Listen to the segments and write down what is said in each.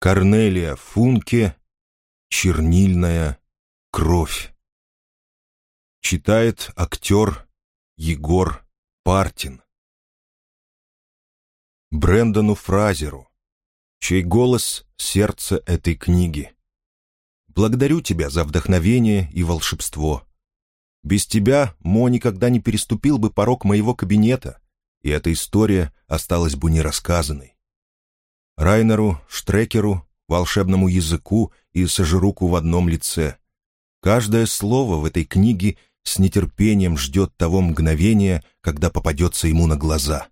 Корнелия Функе «Чернильная кровь». Читает актер Егор Партин. Брэндону Фразеру, чей голос — сердце этой книги. Благодарю тебя за вдохновение и волшебство. Без тебя Мо никогда не переступил бы порог моего кабинета, и эта история осталась бы нерассказанной. Райнеру, Штрекеру, волшебному языку и Сажируку в одном лице. Каждое слово в этой книге с нетерпением ждет того мгновения, когда попадется ему на глаза.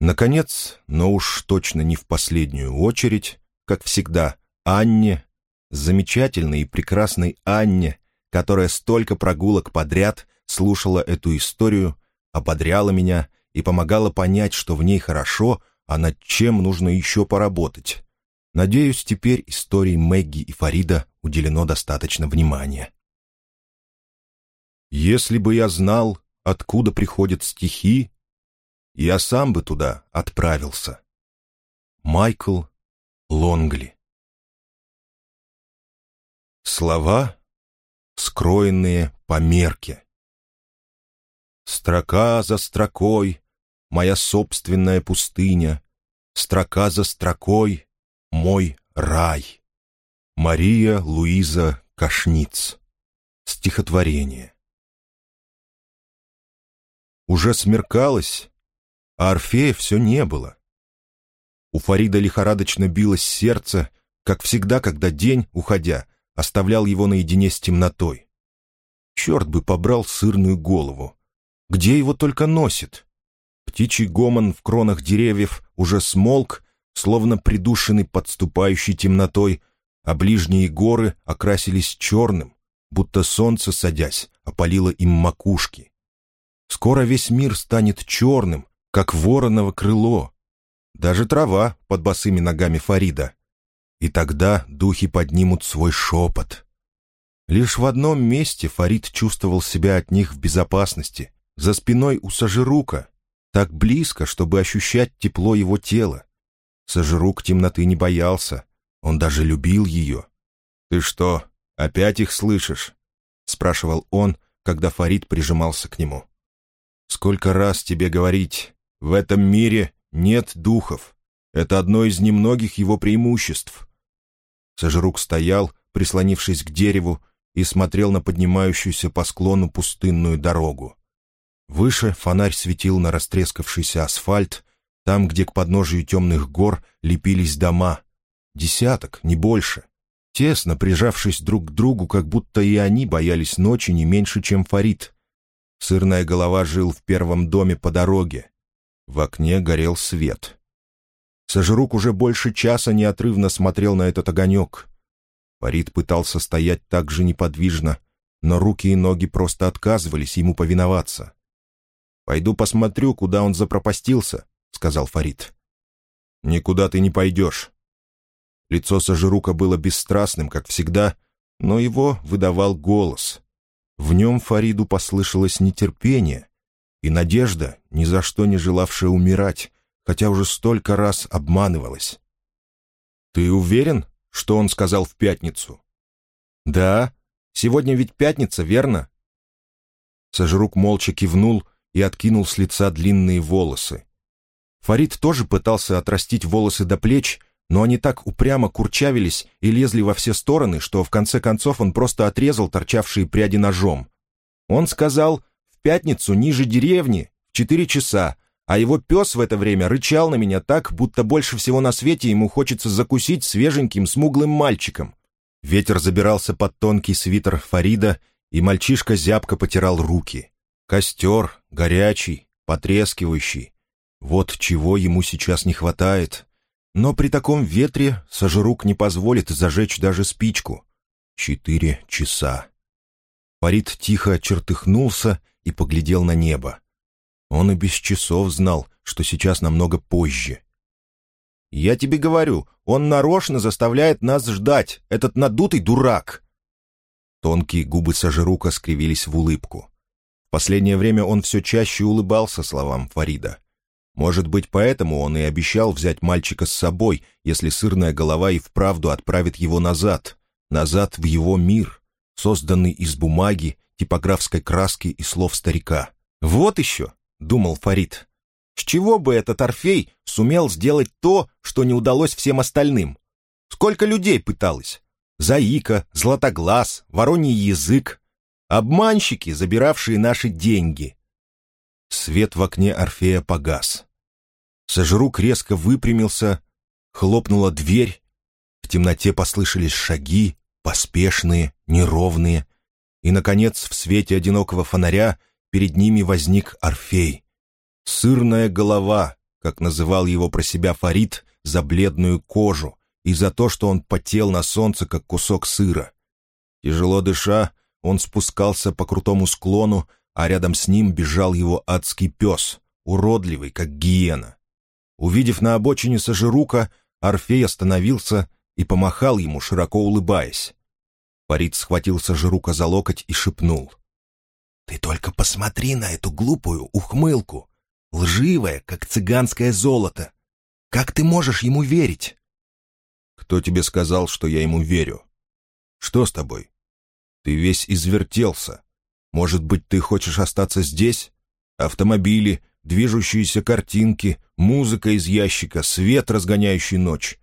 Наконец, но уж точно не в последнюю очередь, как всегда, Анне, замечательной и прекрасной Анне, которая столько прогулок подряд слушала эту историю, ободряла меня и помогала понять, что в ней хорошо — а над чем нужно еще поработать. Надеюсь, теперь истории Мэгги и Фарида уделено достаточно внимания. Если бы я знал, откуда приходят стихи, я сам бы туда отправился. Майкл Лонгли Слова, скроенные по мерке. Строка за строкой моя собственная пустыня, строка за строкой мой рай. Мария Луиза Кашниц. Стихотворение. Уже смеркалось, а Орфея все не было. У Фарида лихорадочно билось сердце, как всегда, когда день, уходя, оставлял его наедине с темнотой. Черт бы побрал сырную голову. Где его только носит? Птичий гомон в кронах деревьев уже смолк, словно придушенный подступающей темнотой, а ближние горы окрасились черным, будто солнце, садясь, опалило им макушки. Скоро весь мир станет черным, как вороново крыло, даже трава под босыми ногами Фарида. И тогда духи поднимут свой шепот. Лишь в одном месте Фарид чувствовал себя от них в безопасности, за спиной у Сажирука, так близко, чтобы ощущать тепло его тела. Сожрук темноты не боялся, он даже любил ее. «Ты что, опять их слышишь?» — спрашивал он, когда Фарид прижимался к нему. «Сколько раз тебе говорить, в этом мире нет духов. Это одно из немногих его преимуществ». Сожрук стоял, прислонившись к дереву, и смотрел на поднимающуюся по склону пустынную дорогу. Выше фонарь светил на растрескавшийся асфальт, там, где к подножию темных гор лепились дома. Десяток, не больше. Тесно прижавшись друг к другу, как будто и они боялись ночи не меньше, чем Фарид. Сырная голова жил в первом доме по дороге. В окне горел свет. Сожрук уже больше часа неотрывно смотрел на этот огонек. Фарид пытался стоять так же неподвижно, но руки и ноги просто отказывались ему повиноваться. «Пойду посмотрю, куда он запропастился», — сказал Фарид. «Никуда ты не пойдешь». Лицо Сажирука было бесстрастным, как всегда, но его выдавал голос. В нем Фариду послышалось нетерпение и надежда, ни за что не желавшая умирать, хотя уже столько раз обманывалась. «Ты уверен, что он сказал в пятницу?» «Да. Сегодня ведь пятница, верно?» Сажирук молча кивнул, и откинул с лица длинные волосы. Фарид тоже пытался отрастить волосы до плеч, но они так упрямо курчавились и лезли во все стороны, что в конце концов он просто отрезал торчавшие пряди ножом. Он сказал «в пятницу ниже деревни, в четыре часа», а его пес в это время рычал на меня так, будто больше всего на свете ему хочется закусить свеженьким смуглым мальчиком. Ветер забирался под тонкий свитер Фарида, и мальчишка зябко потирал руки. Костер, горячий, потрескивающий. Вот чего ему сейчас не хватает. Но при таком ветре Сожрук не позволит зажечь даже спичку. Четыре часа. Фарид тихо чертыхнулся и поглядел на небо. Он и без часов знал, что сейчас намного позже. «Я тебе говорю, он нарочно заставляет нас ждать, этот надутый дурак!» Тонкие губы Сажирука скривились в улыбку последнее время он все чаще улыбался словам Фарида. Может быть, поэтому он и обещал взять мальчика с собой, если сырная голова и вправду отправит его назад, назад в его мир, созданный из бумаги, типографской краски и слов старика. «Вот еще», — думал Фарид, — «с чего бы этот Орфей сумел сделать то, что не удалось всем остальным? Сколько людей пыталось? Заика, Златоглаз, Вороний язык. Обманщики, забиравшие наши деньги». Свет в окне Орфея погас. Сожрук резко выпрямился, хлопнула дверь. В темноте послышались шаги, поспешные, неровные. И, наконец, в свете одинокого фонаря перед ними возник Орфей. Сырная голова, как называл его про себя Фарид, за бледную кожу и за то, что он потел на солнце, как кусок сыра. Тяжело дыша, он спускался по крутому склону, а рядом с ним бежал его адский пес, уродливый, как гиена. Увидев на обочине Сажирука, Орфей остановился и помахал ему, широко улыбаясь. Фарид схватил Сажирука за локоть и шепнул. «Ты только посмотри на эту глупую ухмылку, лживая, как цыганское золото. Как ты можешь ему верить?» «Кто тебе сказал, что я ему верю? Что с тобой? Ты весь извертелся. Может быть, ты хочешь остаться здесь? Автомобили, движущиеся картинки, музыка из ящика, свет, разгоняющий ночь.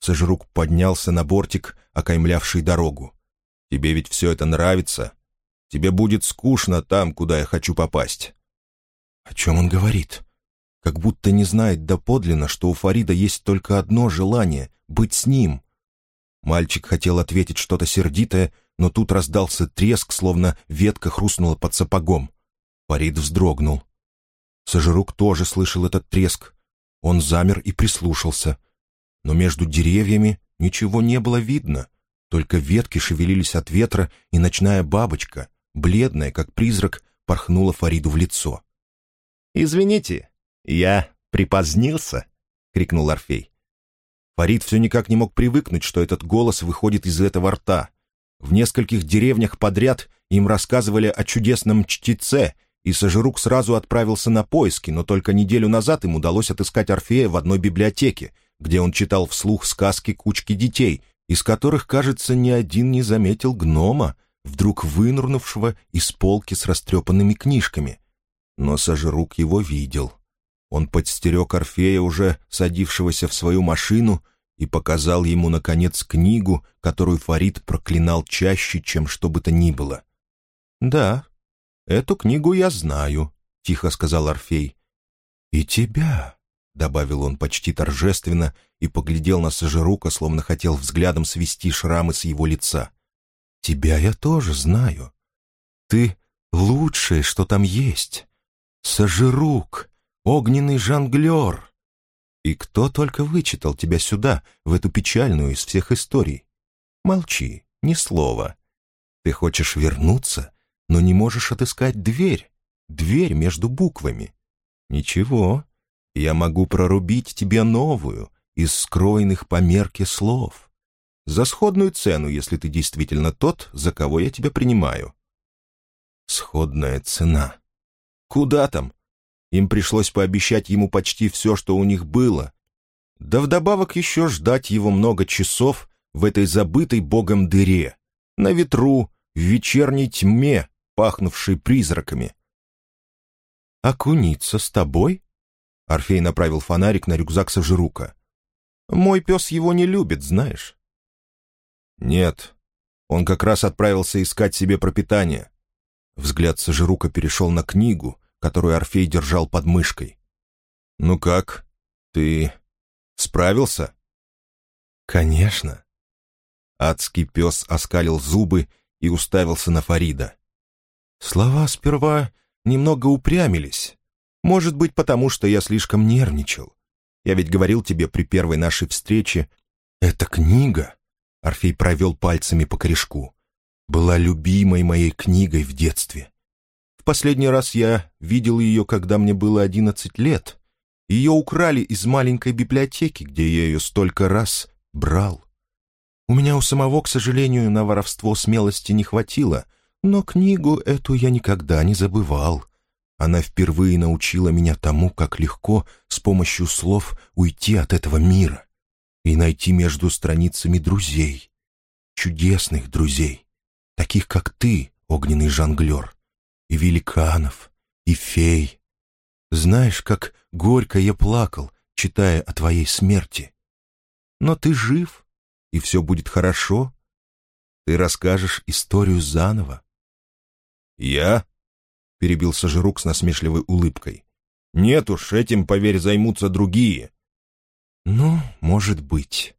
Сожрук поднялся на бортик, окаймлявший дорогу. «Тебе ведь все это нравится? Тебе будет скучно там, куда я хочу попасть». О чем он говорит? Как будто не знает доподлинно, что у Фарида есть только одно желание — быть с ним. Мальчик хотел ответить что-то сердитое, но тут раздался треск, словно ветка хрустнула под сапогом. Фарид вздрогнул. Сожрук тоже слышал этот треск. Он замер и прислушался. Но между деревьями ничего не было видно. Только ветки шевелились от ветра, и ночная бабочка, бледная, как призрак, порхнула Фариду в лицо. «Извините, я припозднился?» — крикнул Орфей. Фарид все никак не мог привыкнуть, что этот голос выходит из этого рта. В нескольких деревнях подряд им рассказывали о чудесном чтеце — и Сажирук сразу отправился на поиски, но только неделю назад им удалось отыскать Орфея в одной библиотеке, где он читал вслух сказки кучки детей, из которых, кажется, ни один не заметил гнома, вдруг вынурнувшего из полки с растрепанными книжками. Но Сажирук его видел. Он подстерег Орфея, уже садившегося в свою машину, и показал ему, наконец, книгу, которую Фарид проклинал чаще, чем что бы то ни было. Да, «Эту книгу я знаю», — тихо сказал Орфей. «И тебя», — добавил он почти торжественно и поглядел на Сажирука, словно хотел взглядом свести шрамы с его лица. «Тебя я тоже знаю. Ты лучшее, что там есть. Сажирук, огненный жонглер. И кто только вычитал тебя сюда, в эту печальную из всех историй? Молчи, ни слова. Ты хочешь вернуться но не можешь отыскать дверь, дверь между буквами. Ничего, я могу прорубить тебе новую, из скроенных по мерке слов. За сходную цену, если ты действительно тот, за кого я тебя принимаю. Сходная цена. Куда там? Им пришлось пообещать ему почти все, что у них было. Да вдобавок еще ждать его много часов в этой забытой богом дыре, на ветру, в вечерней тьме, пахнувший призраками. «Окуниться с тобой?» Орфей направил фонарик на рюкзак Сажирука. «Мой пес его не любит, знаешь». «Нет, он как раз отправился искать себе пропитание». Взгляд Сажирука перешел на книгу, которую Орфей держал под мышкой. «Ну как? Ты справился?» «Конечно». Адский пес оскалил зубы и уставился на Фарида. Слова сперва немного упрямились. Может быть, потому что я слишком нервничал. Я ведь говорил тебе при первой нашей встрече, эта книга, Орфей провел пальцами по корешку, была любимой моей книгой в детстве. Последний раз я видел ее, когда мне было одиннадцать лет. Ее украли из маленькой библиотеки, где я ее столько раз брал. У меня у самого, к сожалению, на воровство смелости не хватило — но книгу эту я никогда не забывал. Она впервые научила меня тому, как легко с помощью слов уйти от этого мира и найти между страницами друзей, чудесных друзей, таких как ты, огненный жонглер, и великанов, и фей. Знаешь, как горько я плакал, читая о твоей смерти. Но ты жив, и все будет хорошо. Ты расскажешь историю заново. «Я?» — перебил Сажирук с насмешливой улыбкой. «Нет уж, этим, поверь, займутся другие». «Ну, может быть».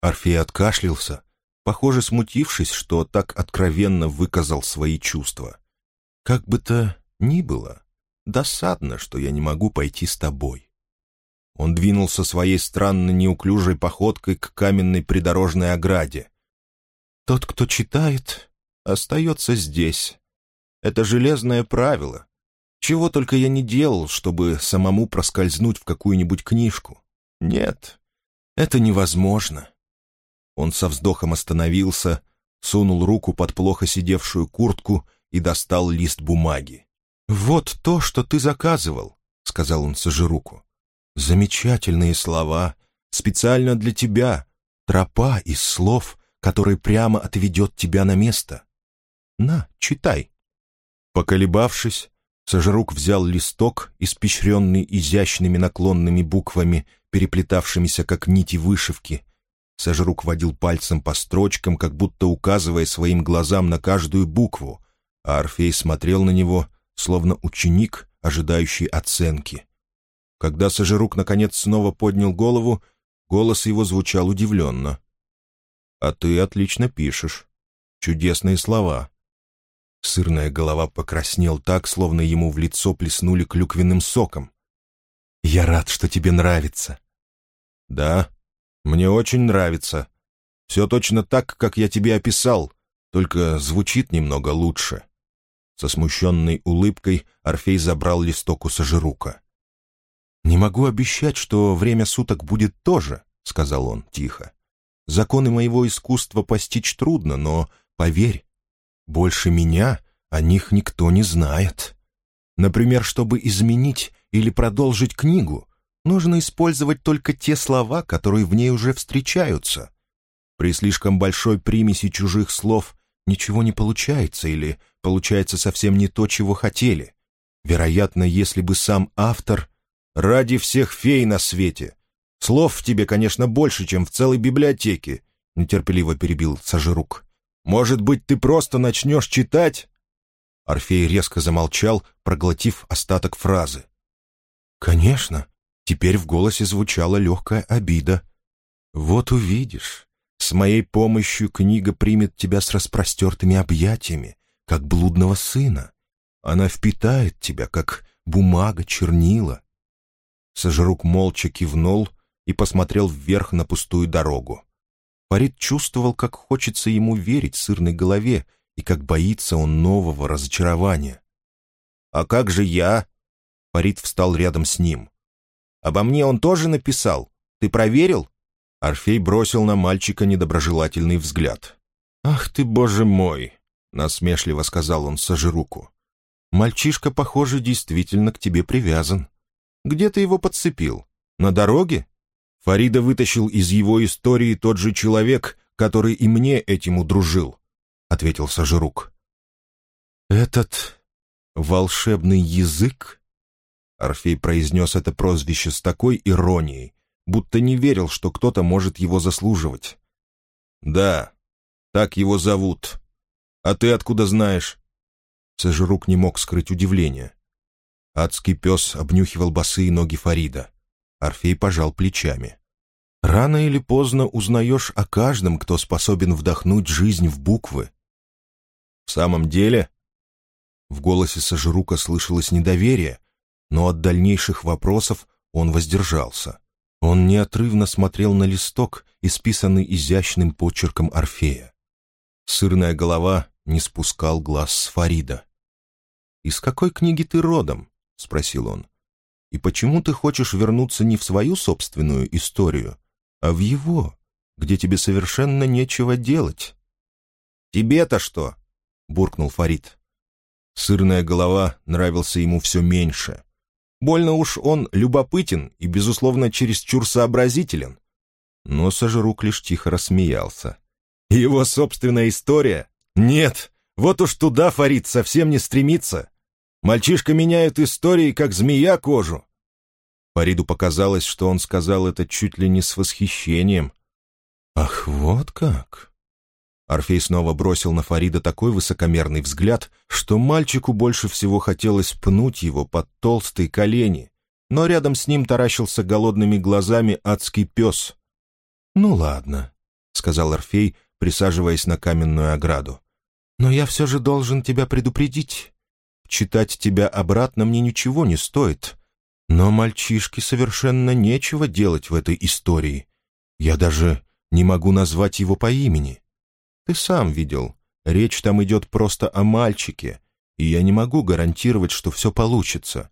Орфей откашлялся, похоже, смутившись, что так откровенно выказал свои чувства. «Как бы то ни было, досадно, что я не могу пойти с тобой». Он двинулся своей странно неуклюжей походкой к каменной придорожной ограде. «Тот, кто читает, остается здесь. Это железное правило. Чего только я не делал, чтобы самому проскользнуть в какую-нибудь книжку. Нет, это невозможно». Он со вздохом остановился, сунул руку под плохо сидевшую куртку и достал лист бумаги. «Вот то, что ты заказывал», — сказал он Сажируку. «Замечательные слова, специально для тебя, тропа из слов, который прямо отведет тебя на место. На, читай». Поколебавшись, Сажирук взял листок, испещренный изящными наклонными буквами, переплетавшимися как нити вышивки, Сожрук водил пальцем по строчкам, как будто указывая своим глазам на каждую букву, а Орфей смотрел на него, словно ученик, ожидающий оценки. Когда Сожрук наконец снова поднял голову, голос его звучал удивленно. «А ты отлично пишешь. Чудесные слова». Сырная голова покраснел так, словно ему в лицо плеснули клюквенным соком. «Я рад, что тебе нравится». «Да, мне очень нравится. Все точно так, как я тебе описал, только звучит немного лучше». Со смущенной улыбкой Орфей забрал листок у Сажирука. «Не могу обещать, что время суток будет тоже», — сказал он тихо. «Законы моего искусства постичь трудно, но, поверь, больше меня о них никто не знает. Например, чтобы изменить или продолжить книгу, Нужно использовать только те слова, которые в ней уже встречаются. При слишком большой примеси чужих слов ничего не получается или получается совсем не то, чего хотели. Вероятно, если бы сам автор... «Ради всех фей на свете! Слов в тебе, конечно, больше, чем в целой библиотеке», — нетерпеливо перебил Сажирук. «Может быть, ты просто начнешь читать?» Орфей резко замолчал, проглотив остаток фразы. «Конечно. Теперь в голосе звучала легкая обида. «Вот увидишь, с моей помощью книга примет тебя с распростертыми объятиями, как блудного сына. Она впитает тебя, как бумага, чернила». Сожрук молча кивнул и посмотрел вверх на пустую дорогу. Фарид чувствовал, как хочется ему верить сырной голове и как боится он нового разочарования. «А как же я?» Фарид встал рядом с ним. Обо мне он тоже написал. Ты проверил?» Орфей бросил на мальчика недоброжелательный взгляд. «Ах ты, боже мой!» — насмешливо сказал он Сажируку. «Мальчишка, похоже, действительно к тебе привязан. Где ты его подцепил? На дороге?» Фарида вытащил из его истории тот же человек, который и мне этим удружил, — ответил Сажирук. «Этот волшебный язык?» Орфей произнес это прозвище с такой иронией, будто не верил, что кто-то может его заслуживать. «Да, так его зовут. А ты откуда знаешь?» Сожрук не мог скрыть удивление. Адский пес обнюхивал босые ноги Фарида. Орфей пожал плечами. «Рано или поздно узнаешь о каждом, кто способен вдохнуть жизнь в буквы». «В самом деле?» В голосе Сожрука слышалось недоверие, но от дальнейших вопросов он воздержался. Он неотрывно смотрел на листок, исписанный изящным почерком Орфея. Сырная голова не спускал глаз с Фарида. «Из какой книги ты родом?» — спросил он. «И почему ты хочешь вернуться не в свою собственную историю, а в его, где тебе совершенно нечего делать?» «Тебе-то что?» — буркнул Фарид. Сырная голова нравился ему все меньше. Больно уж он любопытен и, безусловно, чересчур сообразителен. Но Сожрук лишь тихо рассмеялся. Его собственная история? Нет, вот уж туда Фарид совсем не стремится. Мальчишка меняет истории, как змея кожу. Фариду показалось, что он сказал это чуть ли не с восхищением. «Ах, вот как!» Орфей снова бросил на Фарида такой высокомерный взгляд, что мальчику больше всего хотелось пнуть его под толстые колени, но рядом с ним таращился голодными глазами адский пес. «Ну ладно», — сказал Орфей, присаживаясь на каменную ограду. «Но я все же должен тебя предупредить. Читать тебя обратно мне ничего не стоит. Но мальчишке совершенно нечего делать в этой истории. Я даже не могу назвать его по имени. Ты сам видел, речь там идет просто о мальчике, и я не могу гарантировать, что все получится.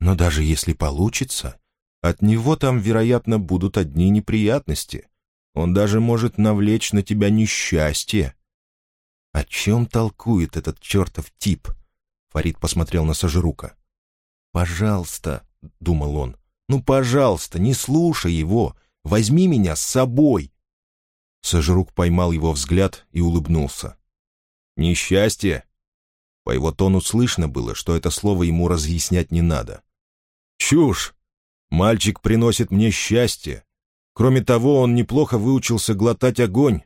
Но даже если получится, от него там, вероятно, будут одни неприятности. Он даже может навлечь на тебя несчастье. О чем толкует этот чертов тип? Фарид посмотрел на Сажирука. «Пожалуйста», — думал он, — «ну, пожалуйста, не слушай его, возьми меня с собой». Сожрук поймал его взгляд и улыбнулся. «Несчастье?» По его тону слышно было, что это слово ему разъяснять не надо. «Чушь! Мальчик приносит мне счастье. Кроме того, он неплохо выучился глотать огонь.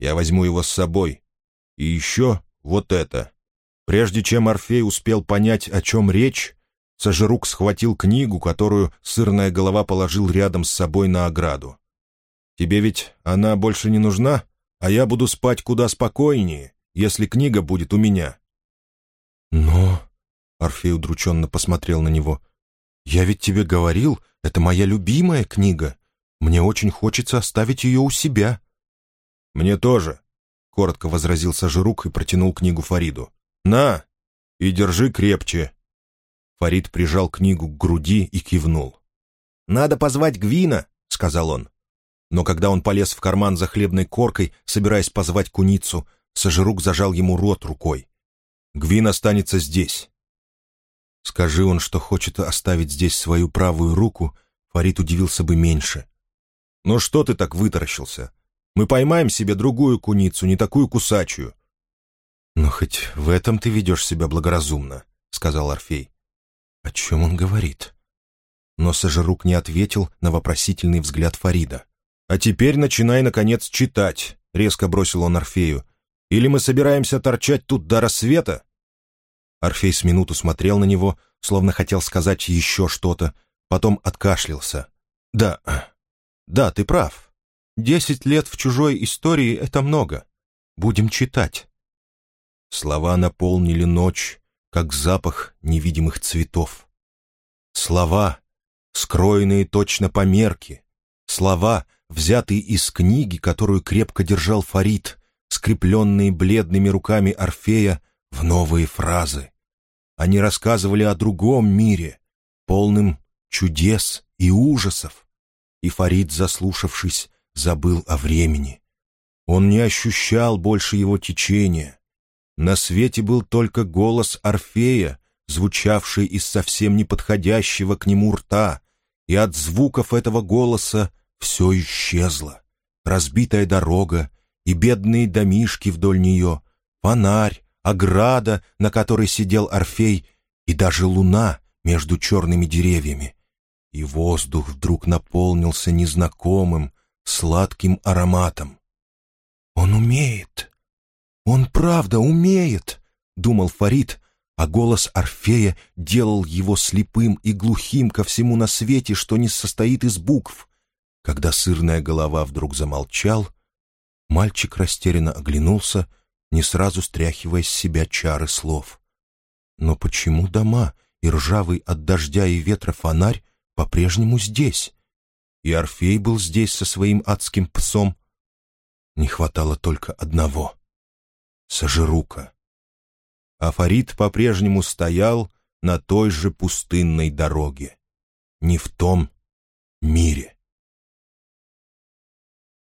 Я возьму его с собой. И еще вот это». Прежде чем Орфей успел понять, о чем речь, Сожрук схватил книгу, которую сырная голова положил рядом с собой на ограду. Тебе ведь она больше не нужна, а я буду спать куда спокойнее, если книга будет у меня». «Но...» — Орфей удрученно посмотрел на него. «Я ведь тебе говорил, это моя любимая книга. Мне очень хочется оставить ее у себя». «Мне тоже», — коротко возразил Сажирук и протянул книгу Фариду. «На, и держи крепче». Фарид прижал книгу к груди и кивнул. «Надо позвать Гвина», — сказал он. Но когда он полез в карман за хлебной коркой, собираясь позвать куницу, Сожрук зажал ему рот рукой. «Гвин останется здесь». Скажи он, что хочет оставить здесь свою правую руку, Фарид удивился бы меньше. «Ну что ты так вытаращился? Мы поймаем себе другую куницу, не такую кусачую». «Но хоть в этом ты ведешь себя благоразумно», — сказал Орфей. «О чем он говорит?» Но Сожрук не ответил на вопросительный взгляд Фарида. «А теперь начинай, наконец, читать», — резко бросил он Орфею. «Или мы собираемся торчать тут до рассвета?» Орфей с минуту смотрел на него, словно хотел сказать еще что-то, потом откашлялся. «Да, да, ты прав. Десять лет в чужой истории — это много. Будем читать». Слова наполнили ночь, как запах невидимых цветов. Слова, скроенные точно по мерке, слова, взятые из книги, которую крепко держал Фарид, скрепленные бледными руками Орфея в новые фразы. Они рассказывали о другом мире, полным чудес и ужасов. И Фарид, заслушавшись, забыл о времени. Он не ощущал больше его течения. На свете был только голос Орфея, звучавший из совсем неподходящего к нему рта, и от звуков этого голоса все исчезло. Разбитая дорога и бедные домишки вдоль нее, фонарь, ограда, на которой сидел Орфей, и даже луна между черными деревьями. И воздух вдруг наполнился незнакомым, сладким ароматом. «Он умеет! Он правда умеет!» — думал Фарид, а голос Орфея делал его слепым и глухим ко всему на свете, что не состоит из букв. Когда сырная голова вдруг замолчал, мальчик растерянно оглянулся, не сразу стряхивая с себя чары слов. Но почему дома и ржавый от дождя и ветра фонарь по-прежнему здесь? И Орфей был здесь со своим адским псом. Не хватало только одного — Сажирука. А Фарид по-прежнему стоял на той же пустынной дороге, не в том мире.